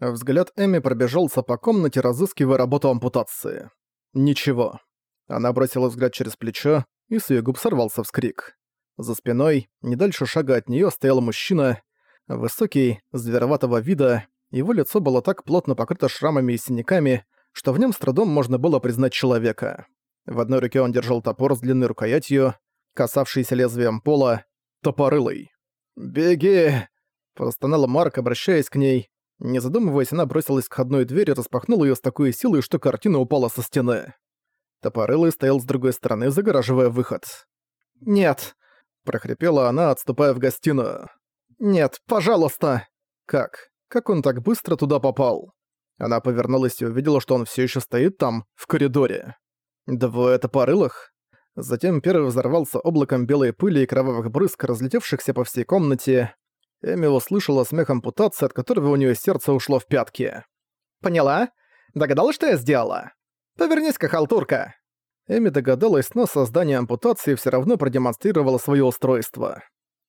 Взгляд Эми пробежался по комнате, разыскивая работу ампутации. Ничего. Она бросила взгляд через плечо, и с её губ сорвался вскрик. За спиной, не дальше шага от неё, стоял мужчина, высокий, звероватого вида, его лицо было так плотно покрыто шрамами и синяками, что в нем с трудом можно было признать человека. В одной руке он держал топор с длинной рукоятью, касавшийся лезвием пола, топорылый. «Беги!» – простонала Марк, обращаясь к ней. Не задумываясь, она бросилась к входной двери, распахнула ее с такой силой, что картина упала со стены. Топорылый стоял с другой стороны, загораживая выход. «Нет!» – прохрипела она, отступая в гостиную. «Нет, пожалуйста!» «Как? Как он так быстро туда попал?» Она повернулась и увидела, что он все еще стоит там, в коридоре. Двое топорылых? Затем первый взорвался облаком белой пыли и кровавых брызг, разлетевшихся по всей комнате. Эми услышала смех ампутации, от которого у нее сердце ушло в пятки. «Поняла? Догадалась, что я сделала? Повернись-ка, халтурка!» Эми догадалась, но создание ампутации все равно продемонстрировало свое устройство.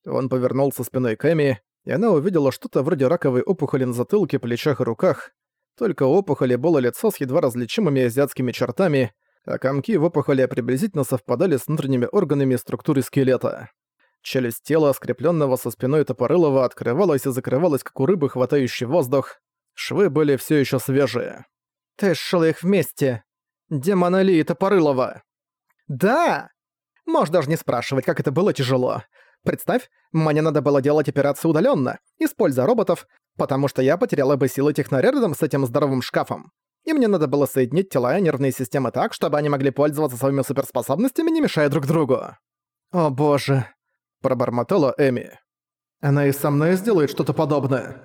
Он повернулся спиной к Эми, и она увидела что-то вроде раковой опухоли на затылке, плечах и руках. Только у опухоли было лицо с едва различимыми азиатскими чертами, а комки в опухоли приблизительно совпадали с внутренними органами структуры скелета. Челюсть тела, скрепленного со спиной Топорылова, открывалась и закрывалась, как у рыбы, хватающей воздух. Швы были все еще свежие. «Ты сшила их вместе. Демон Али и Топорылова». «Да!» Можешь даже не спрашивать, как это было тяжело. Представь, мне надо было делать операцию удаленно, используя роботов, потому что я потеряла бы силы технаря рядом с этим здоровым шкафом. И мне надо было соединить тела и нервные системы так, чтобы они могли пользоваться своими суперспособностями, не мешая друг другу. «О боже», — пробормотала Эми. «Она и со мной сделает что-то подобное».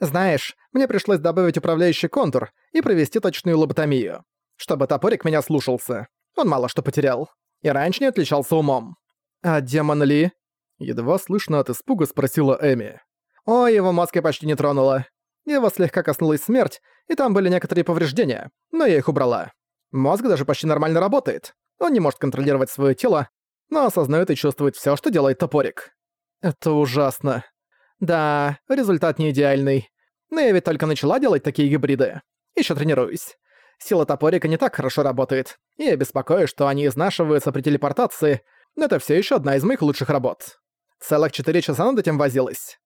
«Знаешь, мне пришлось добавить управляющий контур и провести точную лоботомию, чтобы топорик меня слушался. Он мало что потерял. И раньше не отличался умом. А демон Ли Едва слышно от испуга спросила Эми. «О, его мозг я почти не тронула. Его слегка коснулась смерть, и там были некоторые повреждения, но я их убрала. Мозг даже почти нормально работает. Он не может контролировать свое тело, но осознает и чувствует все, что делает топорик. Это ужасно. Да, результат не идеальный. Но я ведь только начала делать такие гибриды. Еще тренируюсь. Сила топорика не так хорошо работает, и я беспокоюсь, что они изнашиваются при телепортации, но это все еще одна из моих лучших работ. Целых четыре часа над этим возилась.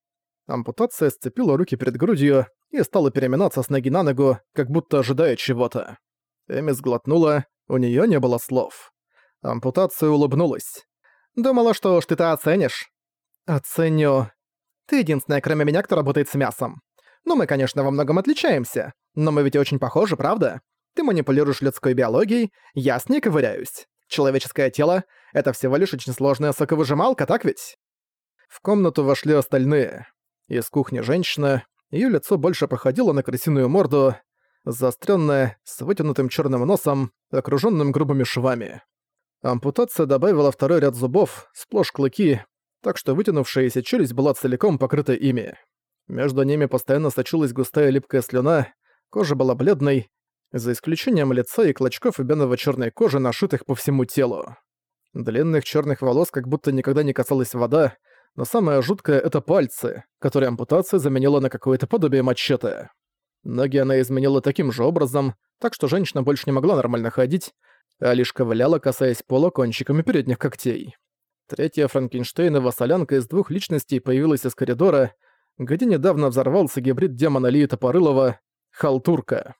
Ампутация сцепила руки перед грудью и стала переминаться с ноги на ногу, как будто ожидая чего-то. Эми сглотнула, у неё не было слов. Ампутация улыбнулась. «Думала, что уж ты-то оценишь». «Оценю. Ты единственная, кроме меня, кто работает с мясом. Ну, мы, конечно, во многом отличаемся, но мы ведь очень похожи, правда? Ты манипулируешь людской биологией, я с ней ковыряюсь. Человеческое тело — это всего лишь очень сложная соковыжималка, так ведь?» В комнату вошли остальные. Из кухни женщина, её лицо больше походило на крысиную морду, заострённое, с вытянутым чёрным носом, окружённым грубыми швами. Ампутация добавила второй ряд зубов, сплошь клыки, так что вытянувшаяся челюсть была целиком покрыта ими. Между ними постоянно сочилась густая липкая слюна, кожа была бледной, за исключением лица и клочков эбеново-чёрной кожи, нашитых по всему телу. Длинных чёрных волос как будто никогда не касалась вода, но самое жуткое — это пальцы, которые ампутация заменила на какое-то подобие мачете. Ноги она изменила таким же образом, так что женщина больше не могла нормально ходить, а лишь ковыляла, касаясь пола кончиками передних когтей. Третья Франкенштейнова солянка из двух личностей появилась из коридора, где недавно взорвался гибрид демона Ли Топорылова — Халтурка.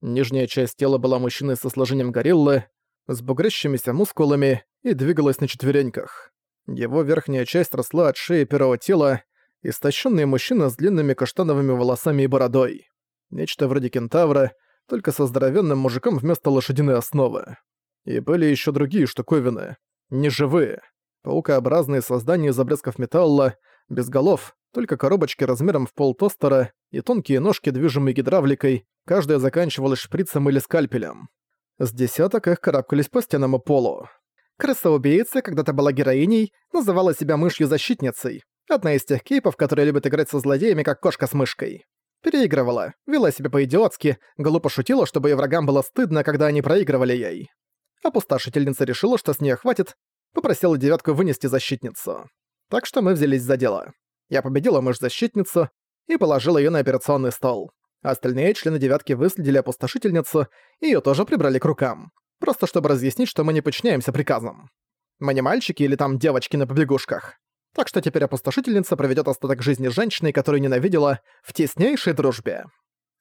Нижняя часть тела была мужчиной со сложением гориллы, с бугрящимися мускулами и двигалась на четвереньках. Его верхняя часть росла от шеи первого тела, истощенный мужчина с длинными каштановыми волосами и бородой. Нечто вроде кентавра, только со здоровенным мужиком вместо лошадиной основы. И были еще другие штуковины. Неживые. Паукообразные создания из обрезков металла, без голов, только коробочки размером в пол тостера и тонкие ножки, движимые гидравликой, каждая заканчивалась шприцем или скальпелем. С десяток их карабкались по стенам и полу. Крыса-убийца когда-то была героиней, называла себя мышью-защитницей. Одна из тех кейпов, которые любят играть со злодеями, как кошка с мышкой. Переигрывала, вела себя по-идиотски, глупо шутила, чтобы ее врагам было стыдно, когда они проигрывали ей. Опустошительница решила, что с нее хватит, попросила девятку вынести защитницу. Так что мы взялись за дело. Я победила мышь-защитницу и положила ее на операционный стол. Остальные члены девятки выследили опустошительницу, и её тоже прибрали к рукам. Просто чтобы разъяснить, что мы не подчиняемся приказам. Мы не мальчики или там девочки на побегушках. Так что теперь опустошительница проведёт остаток жизни женщиной, которую ненавидела, в теснейшей дружбе.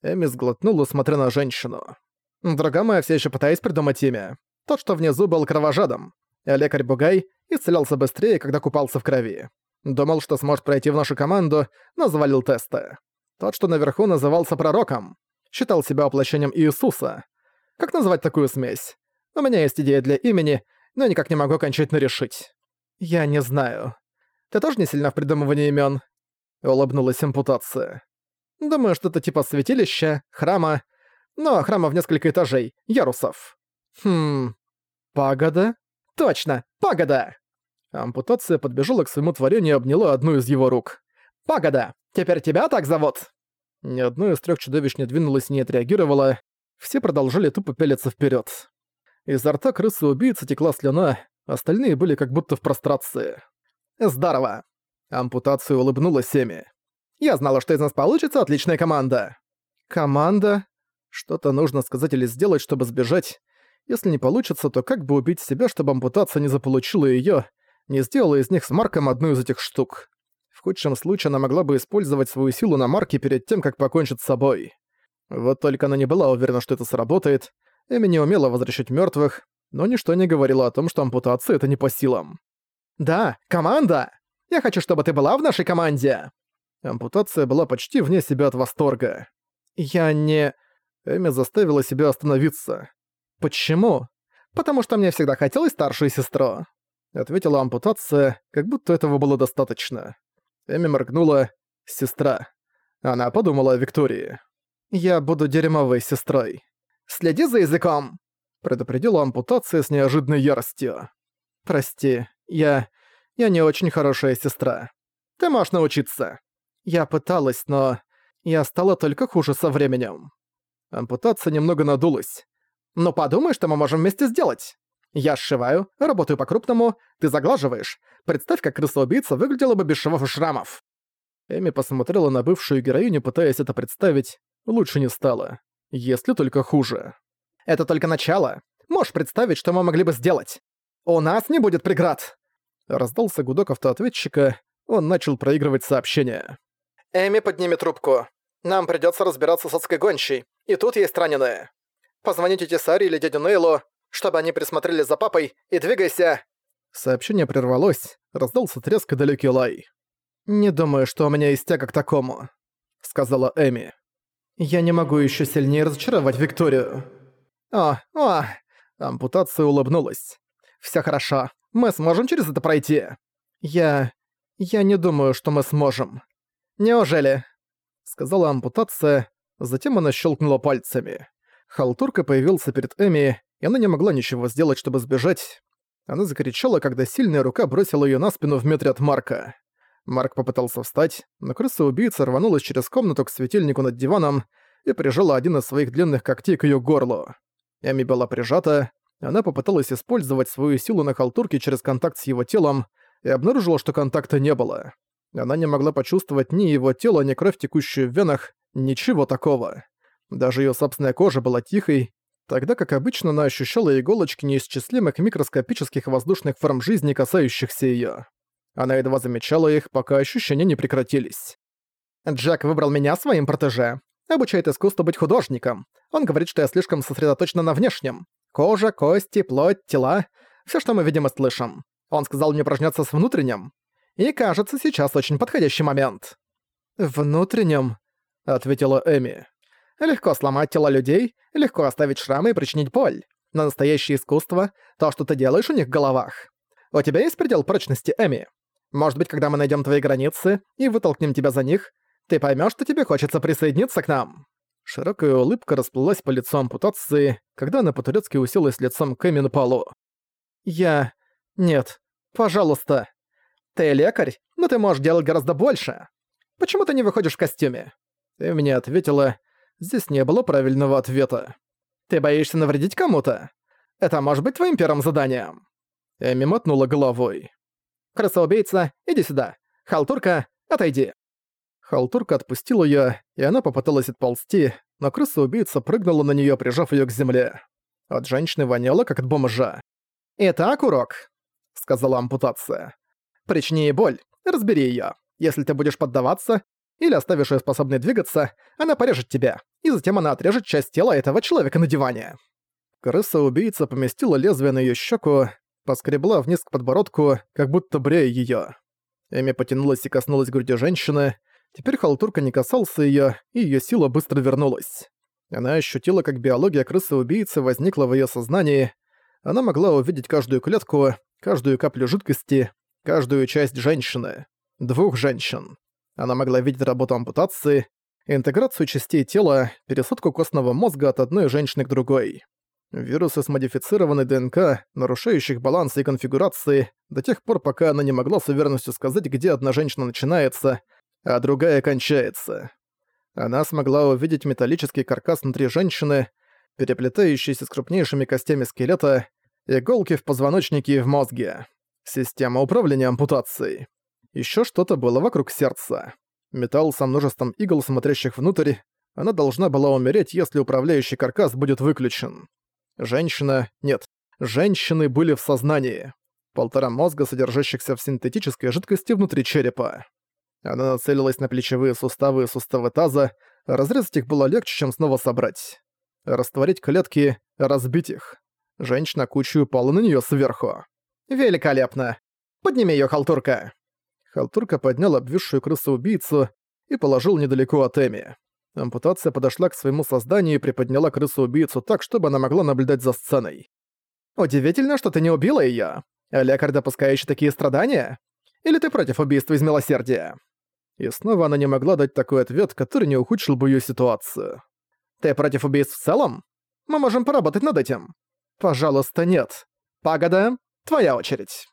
Эми сглотнула, смотря на женщину. Дорога моя все ещё пытаясь придумать имя. Тот, что внизу, был кровожадом. А лекарь Бугай исцелялся быстрее, когда купался в крови. Думал, что сможет пройти в нашу команду, но завалил тесты. Тот, что наверху, назывался пророком. Считал себя воплощением Иисуса. Как назвать такую смесь? У меня есть идея для имени, но никак не могу окончательно решить. Я не знаю. Ты тоже не сильна в придумывании имен? Улыбнулась импутация. Думаю, что это типа святилища, храма. Но храма в несколько этажей, ярусов. Хм... Пагода? Точно, пагода! Ампутация подбежала к своему творению и обняла одну из его рук. «Пагода! Теперь тебя так зовут?» Ни одно из трех чудовищ не двинулось и не отреагировало. Все продолжали тупо пялиться вперед. Изо рта крысы-убийцы текла слюна, остальные были как будто в прострации. «Здорово!» Ампутация улыбнулась Эми. «Я знала, что из нас получится отличная команда!» «Команда?» Что-то нужно сказать или сделать, чтобы сбежать. Если не получится, то как бы убить себя, чтобы ампутация не заполучила её, не сделала из них с Марком одну из этих штук. В худшем случае она могла бы использовать свою силу на Марке перед тем, как покончит с собой. Вот только она не была уверена, что это сработает. Эми не умела возвращать мертвых, но ничто не говорило о том, что ампутация — это не по силам. «Да, команда! Я хочу, чтобы ты была в нашей команде!» Ампутация была почти вне себя от восторга. «Я не...» Эми заставила себя остановиться. «Почему?» «Потому что мне всегда хотелось старшую сестру», — ответила ампутация, как будто этого было достаточно. Эми моргнула «сестра». Она подумала о Виктории. «Я буду дерьмовой сестрой». «Следи за языком!» — предупредила ампутация с неожиданной яростью. «Прости, я... я не очень хорошая сестра. Ты можешь научиться». Я пыталась, но... Я стала только хуже со временем. Ампутация немного надулась. «Ну подумай, что мы можем вместе сделать. Я сшиваю, работаю по-крупному, ты заглаживаешь. Представь, как крыса-убийца выглядела бы без швов и шрамов». Эми посмотрела на бывшую героиню, пытаясь это представить. Лучше не стало. Если только хуже. «Это только начало. Можешь представить, что мы могли бы сделать? У нас не будет преград!» Раздался гудок автоответчика, он начал проигрывать сообщение. «Эми, подними трубку. Нам придётся разбираться с адской гончей, и тут есть раненые. Позвоните Тесаре или дядю Нейлу, чтобы они присмотрели за папой, и двигайся!» Сообщение прервалось, раздался треск и далекий лай. «Не думаю, что у меня есть тяга к такому», — сказала Эми. «Я не могу еще сильнее разочаровать Викторию». «О, о!» — ампутация улыбнулась. «Всё хорошо, мы сможем через это пройти?» «Я... я не думаю, что мы сможем». «Неужели?» — сказала ампутация, затем она щелкнула пальцами. Халтурка появился перед Эми, и она не могла ничего сделать, чтобы сбежать. Она закричала, когда сильная рука бросила её на спину в метре от Марка. Марк попытался встать, но крыса-убийца рванулась через комнату к светильнику над диваном и прижала один из своих длинных когтей к её горлу. Эми была прижата, она попыталась использовать свою силу на халтурке через контакт с его телом и обнаружила, что контакта не было. Она не могла почувствовать ни его тело, ни кровь, текущую в венах, ничего такого. Даже её собственная кожа была тихой, тогда как обычно она ощущала иголочки неисчислимых микроскопических воздушных форм жизни, касающихся её. Она едва замечала их, пока ощущения не прекратились. «Джек выбрал меня своим протеже. Обучает искусству быть художником. Он говорит, что я слишком сосредоточена на внешнем. Кожа, кости, плоть, тела. Всё, что мы видим и слышим. Он сказал мне упражняться с внутренним. И кажется, сейчас очень подходящий момент». «Внутреннем?» — ответила Эми. Легко сломать тела людей, легко оставить шрамы и причинить боль. Но настоящее искусство — то, что ты делаешь у них в головах. У тебя есть предел прочности, Эми? Может быть, когда мы найдем твои границы и вытолкнем тебя за них, ты поймешь, что тебе хочется присоединиться к нам». Широкая улыбка расплылась по лицу ампутации, когда она по-турецки уселась лицом к Эми на полу. «Я... Нет. Пожалуйста. Ты лекарь, но ты можешь делать гораздо больше. Почему ты не выходишь в костюме?» Эми ответила, Здесь не было правильного ответа. «Ты боишься навредить кому-то? Это может быть твоим первым заданием?» Эми мотнула головой. «Крыса-убийца, иди сюда. Халтурка, отойди». Халтурка отпустила её, и она попыталась отползти, но крыса-убийца прыгнула на неё, прижав её к земле. От женщины воняло, как от бомжа. «Итак, урок», — сказала ампутация. «Причини ей боль, разбери её. Если ты будешь поддаваться, или оставишь её способной двигаться, она порежет тебя, и затем она отрежет часть тела этого человека на диване». Крыса-убийца поместила лезвие на её щеку, поскребла вниз к подбородку, как будто брея её. Эми потянулась и коснулась груди женщины, Теперь халтурка не касался её, и её сила быстро вернулась. Она ощутила, как биология крысы-убийцы возникла в её сознании. Она могла увидеть каждую клетку, каждую каплю жидкости, каждую часть женщины. Двух женщин. Она могла видеть работу ампутации, интеграцию частей тела, пересадку костного мозга от одной женщины к другой. Вирусы с модифицированной ДНК, нарушающих баланс и конфигурации, до тех пор, пока она не могла с уверенностью сказать, где одна женщина начинается, а другая кончается. Она смогла увидеть металлический каркас внутри женщины, переплетающийся с крупнейшими костями скелета, иголки в позвоночнике и в мозге. Система управления ампутацией. Ещё что-то было вокруг сердца. Металл со множеством игл, смотрящих внутрь. Она должна была умереть, если управляющий каркас будет выключен. Женщина... Нет. Женщины были в сознании. Полтора мозга, содержащихся в синтетической жидкости внутри черепа. Она нацелилась на плечевые суставы и суставы таза, разрезать их было легче, чем снова собрать. Растворить клетки, разбить их. Женщина кучу упала на неё сверху. «Великолепно! Подними её, халтурка!» Халтурка поднял обвисшую крысу-убийцу и положил недалеко от Эми. Ампутация подошла к своему созданию и приподняла крысу-убийцу так, чтобы она могла наблюдать за сценой. «Удивительно, что ты не убила её. Лекарь, допускающий такие страдания? Или ты против убийства из милосердия?» И снова она не могла дать такой ответ, который не ухудшил бы её ситуацию. «Ты против убийств в целом? Мы можем поработать над этим». «Пожалуйста, нет. Пагода, твоя очередь».